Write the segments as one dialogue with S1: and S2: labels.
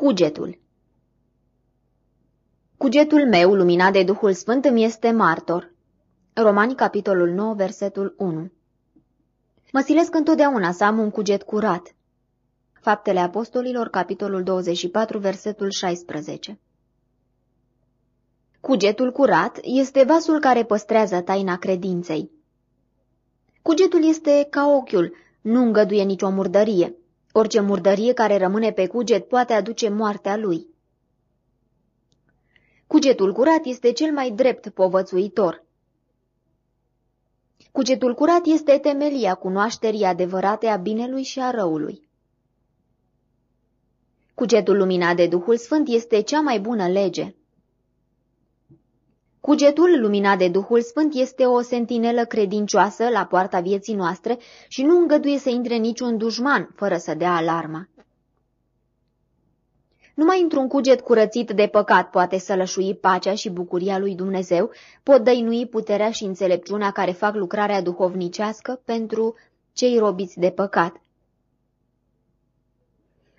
S1: Cugetul Cugetul meu, luminat de Duhul Sfânt, îmi este martor. Romani, capitolul 9, versetul 1 Mă silesc întotdeauna să am un cuget curat. Faptele Apostolilor, capitolul 24, versetul 16 Cugetul curat este vasul care păstrează taina credinței. Cugetul este ca ochiul, nu îngăduie nicio murdărie. Orice murdărie care rămâne pe cuget poate aduce moartea lui. Cugetul curat este cel mai drept povățuitor. Cugetul curat este temelia cunoașterii adevărate a binelui și a răului. Cugetul luminat de Duhul Sfânt este cea mai bună lege. Cugetul luminat de Duhul Sfânt este o sentinelă credincioasă la poarta vieții noastre și nu îngăduie să intre niciun dușman fără să dea alarma. Numai într-un cuget curățit de păcat poate să lășui pacea și bucuria lui Dumnezeu, pot dăinui puterea și înțelepciunea care fac lucrarea duhovnicească pentru cei robiți de păcat.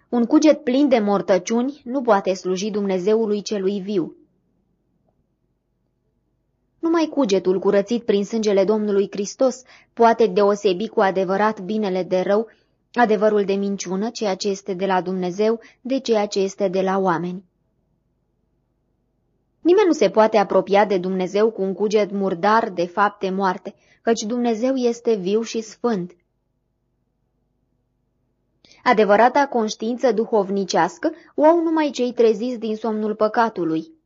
S1: Un cuget plin de mortăciuni nu poate sluji Dumnezeului celui viu. Numai cugetul curățit prin sângele Domnului Hristos poate deosebi cu adevărat binele de rău, adevărul de minciună, ceea ce este de la Dumnezeu, de ceea ce este de la oameni. Nimeni nu se poate apropia de Dumnezeu cu un cuget murdar de fapte moarte, căci Dumnezeu este viu și sfânt. Adevărata conștiință duhovnicească o au numai cei treziți din somnul păcatului.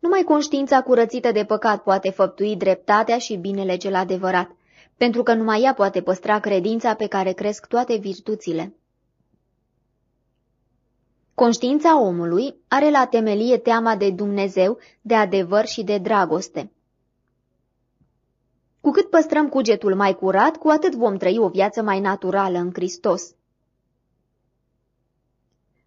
S1: Numai conștiința curățită de păcat poate făptui dreptatea și binele cel adevărat, pentru că numai ea poate păstra credința pe care cresc toate virtuțile. Conștiința omului are la temelie teama de Dumnezeu, de adevăr și de dragoste. Cu cât păstrăm cugetul mai curat, cu atât vom trăi o viață mai naturală în Hristos.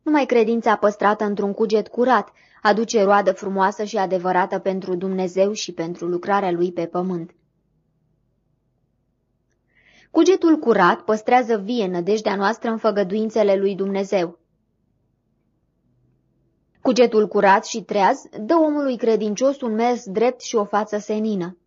S1: Numai credința păstrată într-un cuget curat aduce roadă frumoasă și adevărată pentru Dumnezeu și pentru lucrarea lui pe pământ. Cugetul curat păstrează vie nădejdea noastră în făgăduințele lui Dumnezeu. Cugetul curat și treaz dă omului credincios un mers drept și o față senină.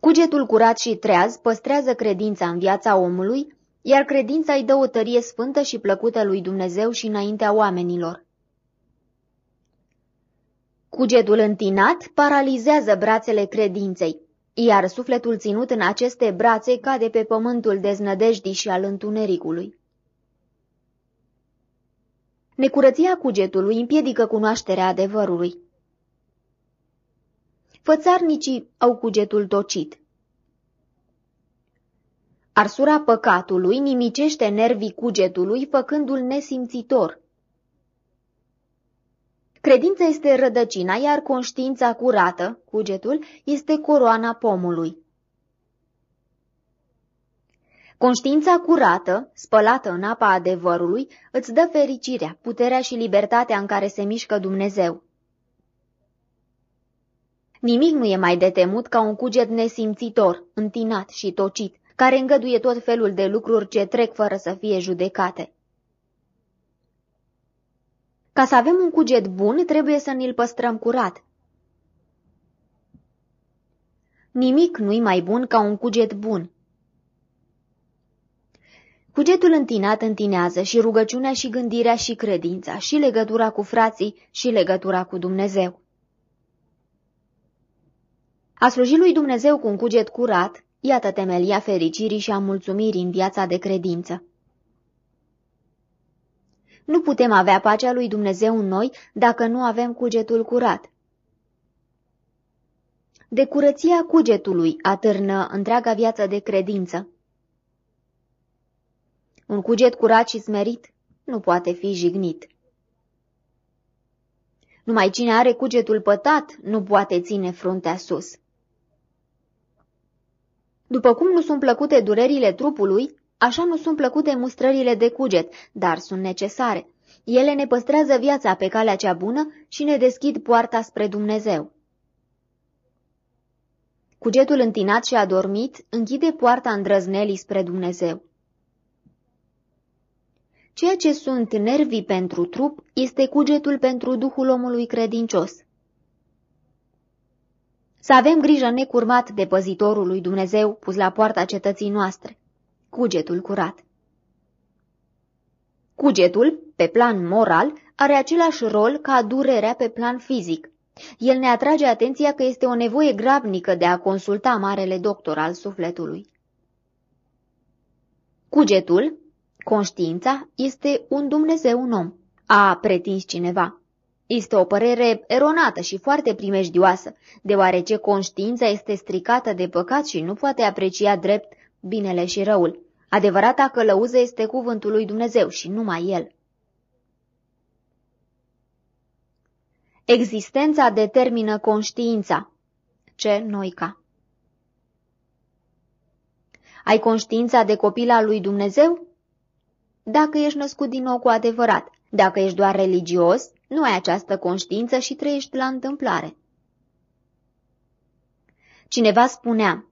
S1: Cugetul curat și treaz păstrează credința în viața omului iar credința îi dă o tărie sfântă și plăcută lui Dumnezeu și înaintea oamenilor. Cugetul întinat paralizează brațele credinței, iar sufletul ținut în aceste brațe cade pe pământul deznădejdii și al întunericului. Necurăția cugetului împiedică cunoașterea adevărului. Fățarnicii au cugetul tocit. Arsura păcatului nimicește nervii cugetului, făcându-l nesimțitor. Credința este rădăcina, iar conștiința curată, cugetul, este coroana pomului. Conștiința curată, spălată în apa adevărului, îți dă fericirea, puterea și libertatea în care se mișcă Dumnezeu. Nimic nu e mai de temut ca un cuget nesimțitor, întinat și tocit, care îngăduie tot felul de lucruri ce trec fără să fie judecate. Ca să avem un cuget bun, trebuie să ne-l păstrăm curat. Nimic nu-i mai bun ca un cuget bun. Cugetul întinat întinează și rugăciunea și gândirea și credința, și legătura cu frații și legătura cu Dumnezeu. A sluji lui Dumnezeu cu un cuget curat Iată temelia fericirii și a mulțumirii în viața de credință. Nu putem avea pacea lui Dumnezeu în noi dacă nu avem cugetul curat. De curăția cugetului atârnă întreaga viață de credință. Un cuget curat și smerit nu poate fi jignit. Numai cine are cugetul pătat nu poate ține fruntea sus. După cum nu sunt plăcute durerile trupului, așa nu sunt plăcute mustrările de cuget, dar sunt necesare. Ele ne păstrează viața pe calea cea bună și ne deschid poarta spre Dumnezeu. Cugetul întinat și adormit închide poarta îndrăznelii spre Dumnezeu. Ceea ce sunt nervii pentru trup este cugetul pentru duhul omului credincios. Să avem grijă necurmat de păzitorul lui Dumnezeu pus la poarta cetății noastre, cugetul curat. Cugetul, pe plan moral, are același rol ca durerea pe plan fizic. El ne atrage atenția că este o nevoie grabnică de a consulta marele doctor al sufletului. Cugetul, conștiința, este un Dumnezeu un om, a pretins cineva. Este o părere eronată și foarte primejdioasă, deoarece conștiința este stricată de păcat și nu poate aprecia drept binele și răul. Adevărata călăuză este cuvântul lui Dumnezeu și numai el. Existența determină conștiința. Ce noica? Ai conștiința de copil al lui Dumnezeu? Dacă ești născut din nou cu adevărat, dacă ești doar religios, nu ai această conștiință și trăiești la întâmplare. Cineva spunea,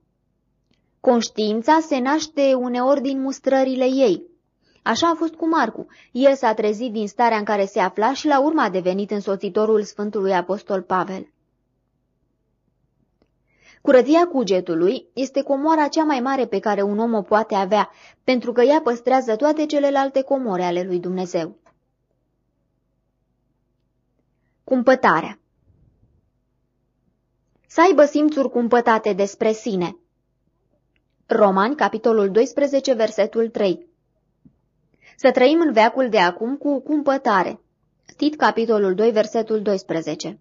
S1: conștiința se naște uneori din mustrările ei. Așa a fost cu Marcu. El s-a trezit din starea în care se afla și la urmă a devenit însoțitorul Sfântului Apostol Pavel. Curăția cugetului este comoara cea mai mare pe care un om o poate avea, pentru că ea păstrează toate celelalte comore ale lui Dumnezeu. Cumpătarea Să aibă simțuri cumpătate despre sine. Romani, capitolul 12, versetul 3 Să trăim în veacul de acum cu cumpătare. Tit, capitolul 2, versetul 12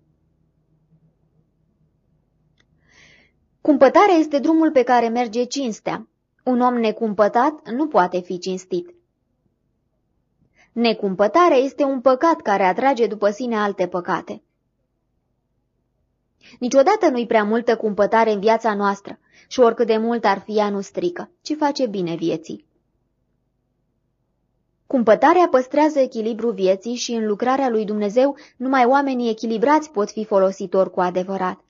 S1: Cumpătarea este drumul pe care merge cinstea. Un om necumpătat nu poate fi cinstit. Necumpătarea este un păcat care atrage după sine alte păcate. Niciodată nu-i prea multă cumpătare în viața noastră și oricât de mult ar fi ea nu strică, ci face bine vieții. Cumpătarea păstrează echilibru vieții și în lucrarea lui Dumnezeu numai oamenii echilibrați pot fi folositori cu adevărat.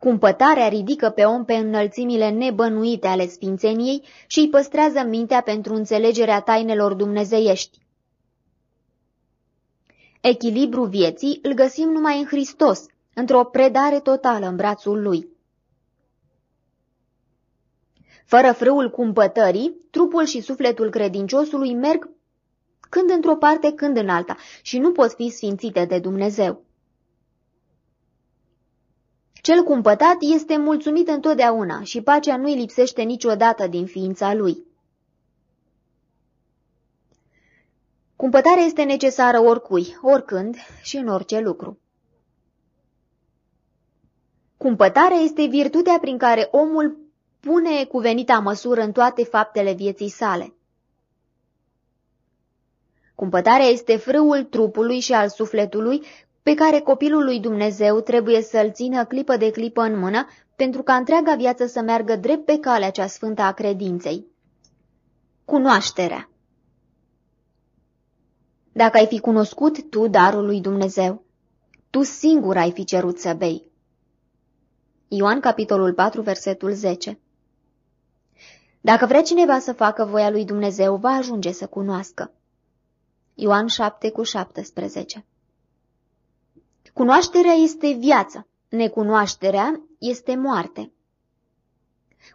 S1: Cumpătarea ridică pe om pe înălțimile nebănuite ale sfințeniei și îi păstrează mintea pentru înțelegerea tainelor dumnezeiești. Echilibru vieții îl găsim numai în Hristos, într-o predare totală în brațul lui. Fără frâul cumpătării, trupul și sufletul credinciosului merg când într-o parte, când în alta, și nu pot fi sfințite de Dumnezeu. Cel cumpătat este mulțumit întotdeauna și pacea nu-i lipsește niciodată din ființa lui. Cumpătarea este necesară oricui, oricând și în orice lucru. Cumpătarea este virtutea prin care omul pune cuvenita măsură în toate faptele vieții sale. Cumpătarea este frâul trupului și al sufletului pe care copilul lui Dumnezeu trebuie să-l țină clipă de clipă în mână, pentru ca întreaga viață să meargă drept pe calea cea sfântă a credinței. Cunoașterea Dacă ai fi cunoscut tu darul lui Dumnezeu, tu singur ai fi cerut să bei. Ioan capitolul 4, versetul 10 Dacă vrea cineva să facă voia lui Dumnezeu, va ajunge să cunoască. Ioan 7 cu 17 Cunoașterea este viață, necunoașterea este moarte.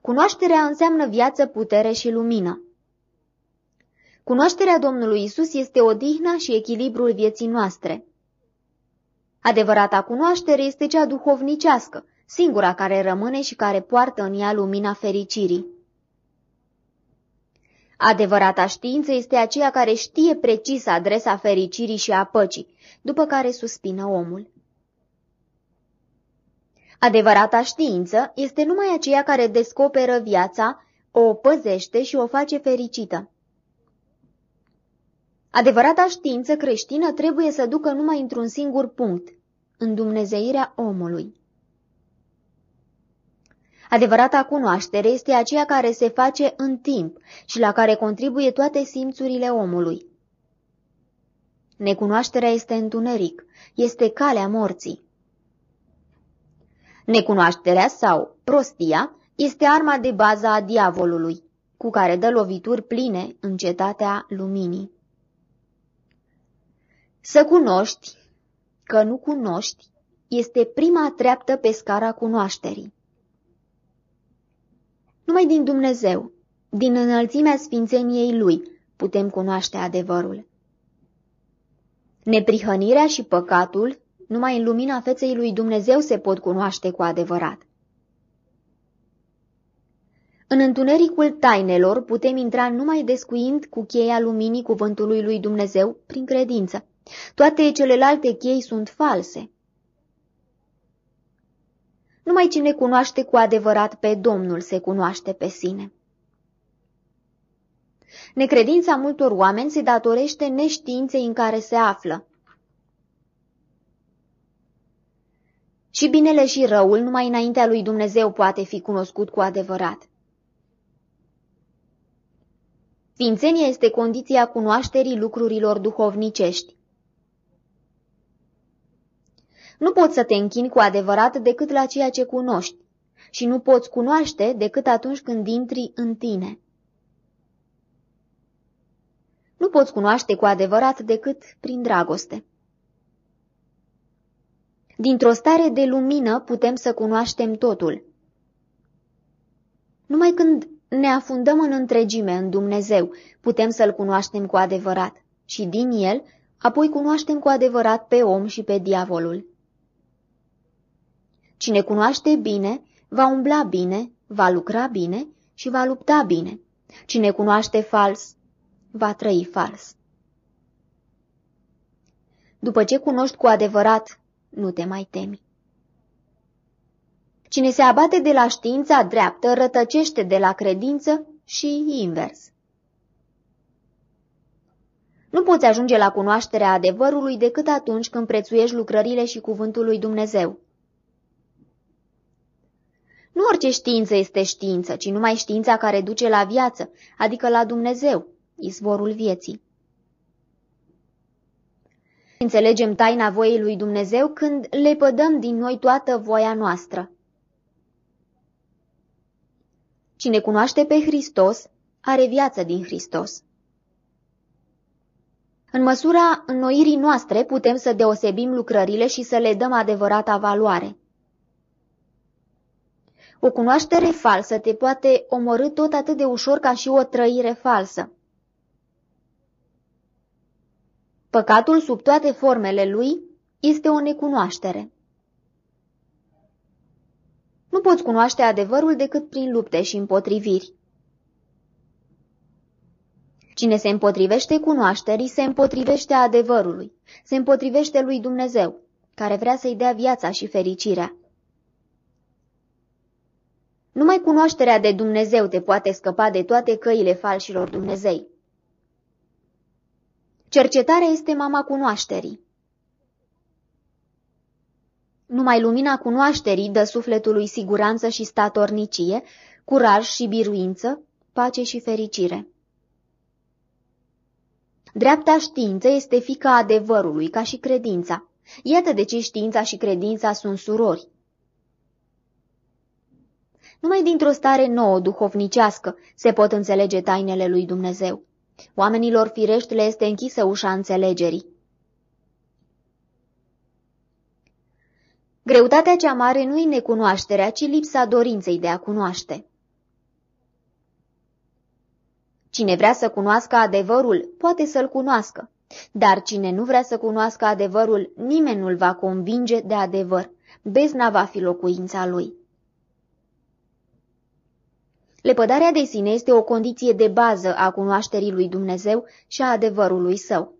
S1: Cunoașterea înseamnă viață, putere și lumină. Cunoașterea Domnului Isus este odihna și echilibrul vieții noastre. Adevărata cunoaștere este cea duhovnicească, singura care rămâne și care poartă în ea lumina fericirii. Adevărata știință este aceea care știe precis adresa fericirii și a păcii, după care suspină omul. Adevărata știință este numai aceea care descoperă viața, o păzește și o face fericită. Adevărata știință creștină trebuie să ducă numai într-un singur punct, în dumnezeirea omului. Adevărata cunoaștere este aceea care se face în timp și la care contribuie toate simțurile omului. Necunoașterea este întuneric, este calea morții. Necunoașterea sau prostia este arma de bază a diavolului. cu care dă lovituri pline în cetatea luminii. Să cunoști că nu cunoști este prima treaptă pe scara cunoașterii. Numai din Dumnezeu, din înălțimea sfințeniei Lui, putem cunoaște adevărul. Neprihănirea și păcatul, numai în lumina feței lui Dumnezeu se pot cunoaște cu adevărat. În întunericul tainelor putem intra numai descuind cu cheia luminii cuvântului lui Dumnezeu prin credință. Toate celelalte chei sunt false. Numai cine cunoaște cu adevărat pe Domnul se cunoaște pe sine. Necredința multor oameni se datorește neștiinței în care se află. Și binele și răul numai înaintea lui Dumnezeu poate fi cunoscut cu adevărat. Sfințenia este condiția cunoașterii lucrurilor duhovnicești. Nu poți să te închini cu adevărat decât la ceea ce cunoști și nu poți cunoaște decât atunci când intri în tine. Nu poți cunoaște cu adevărat decât prin dragoste. Dintr-o stare de lumină putem să cunoaștem totul. Numai când ne afundăm în întregime în Dumnezeu, putem să-L cunoaștem cu adevărat și din El apoi cunoaștem cu adevărat pe om și pe diavolul. Cine cunoaște bine, va umbla bine, va lucra bine și va lupta bine. Cine cunoaște fals, va trăi fals. După ce cunoști cu adevărat, nu te mai temi. Cine se abate de la știința dreaptă rătăcește de la credință și invers. Nu poți ajunge la cunoașterea adevărului decât atunci când prețuiești lucrările și cuvântul lui Dumnezeu. Nu orice știință este știință, ci numai știința care duce la viață, adică la Dumnezeu, izvorul vieții. Înțelegem taina voiei lui Dumnezeu când le pădăm din noi toată voia noastră. Cine cunoaște pe Hristos, are viață din Hristos. În măsura înnoirii noastre putem să deosebim lucrările și să le dăm adevărata valoare. O cunoaștere falsă te poate omorâ tot atât de ușor ca și o trăire falsă. Păcatul sub toate formele lui este o necunoaștere. Nu poți cunoaște adevărul decât prin lupte și împotriviri. Cine se împotrivește cunoașterii, se împotrivește adevărului, se împotrivește lui Dumnezeu, care vrea să-i dea viața și fericirea. Numai cunoașterea de Dumnezeu te poate scăpa de toate căile falșilor Dumnezei. Cercetarea este mama cunoașterii. Numai lumina cunoașterii dă sufletului siguranță și statornicie, curaj și biruință, pace și fericire. Dreapta știință este fica adevărului, ca și credința. Iată de ce știința și credința sunt surori. Numai dintr-o stare nouă, duhovnicească, se pot înțelege tainele lui Dumnezeu. Oamenilor firești le este închisă ușa înțelegerii. Greutatea cea mare nu e necunoașterea, ci lipsa dorinței de a cunoaște. Cine vrea să cunoască adevărul, poate să-l cunoască, dar cine nu vrea să cunoască adevărul, nimeni nu-l va convinge de adevăr. Bezna va fi locuința lui. Lepădarea de sine este o condiție de bază a cunoașterii lui Dumnezeu și a adevărului său.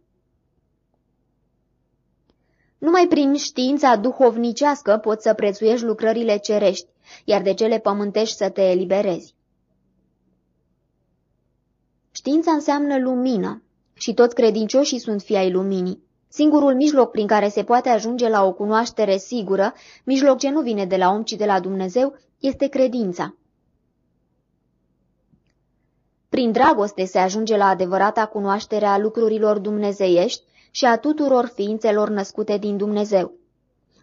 S1: Numai prin știința duhovnicească poți să prețuiești lucrările cerești, iar de cele pământești să te eliberezi. Știința înseamnă lumină și toți credincioșii sunt fii ai luminii. Singurul mijloc prin care se poate ajunge la o cunoaștere sigură, mijloc ce nu vine de la om, ci de la Dumnezeu, este credința. Prin dragoste se ajunge la adevărata cunoaștere a lucrurilor dumnezeiești și a tuturor ființelor născute din Dumnezeu.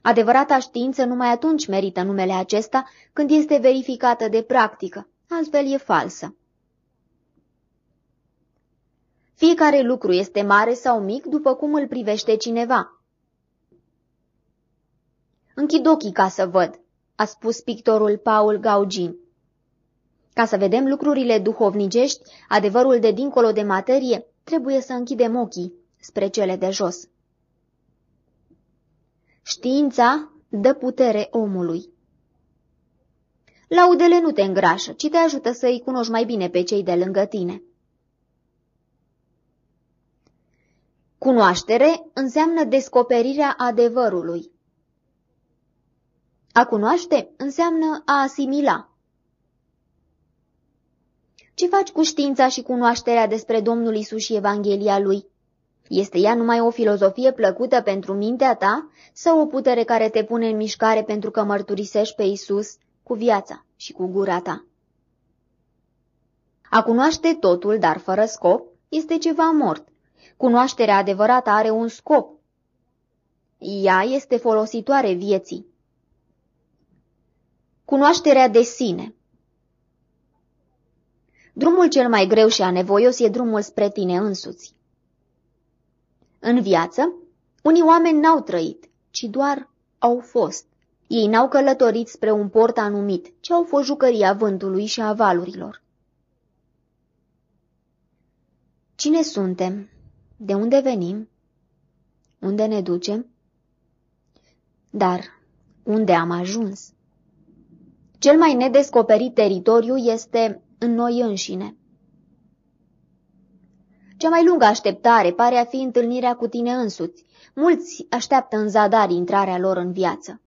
S1: Adevărata știință numai atunci merită numele acesta când este verificată de practică, altfel e falsă. Fiecare lucru este mare sau mic după cum îl privește cineva. Închid ochii ca să văd, a spus pictorul Paul Gauguin. Ca să vedem lucrurile duhovnicești, adevărul de dincolo de materie, trebuie să închidem ochii spre cele de jos. Știința dă putere omului. Laudele nu te îngrașă, ci te ajută să îi cunoști mai bine pe cei de lângă tine. Cunoaștere înseamnă descoperirea adevărului. A cunoaște înseamnă a asimila. Ce faci cu știința și cunoașterea despre Domnul Isus și Evanghelia Lui? Este ea numai o filozofie plăcută pentru mintea ta sau o putere care te pune în mișcare pentru că mărturisești pe Isus cu viața și cu gura ta? A cunoaște totul, dar fără scop, este ceva mort. Cunoașterea adevărată are un scop. Ea este folositoare vieții. Cunoașterea de sine Drumul cel mai greu și anevoios e drumul spre tine însuți. În viață, unii oameni n-au trăit, ci doar au fost. Ei n-au călătorit spre un port anumit, ci au fost jucăria vântului și a valurilor. Cine suntem? De unde venim? Unde ne ducem? Dar unde am ajuns? Cel mai nedescoperit teritoriu este în noi înșine. Cea mai lungă așteptare pare a fi întâlnirea cu tine însuți. Mulți așteaptă în zadar intrarea lor în viață.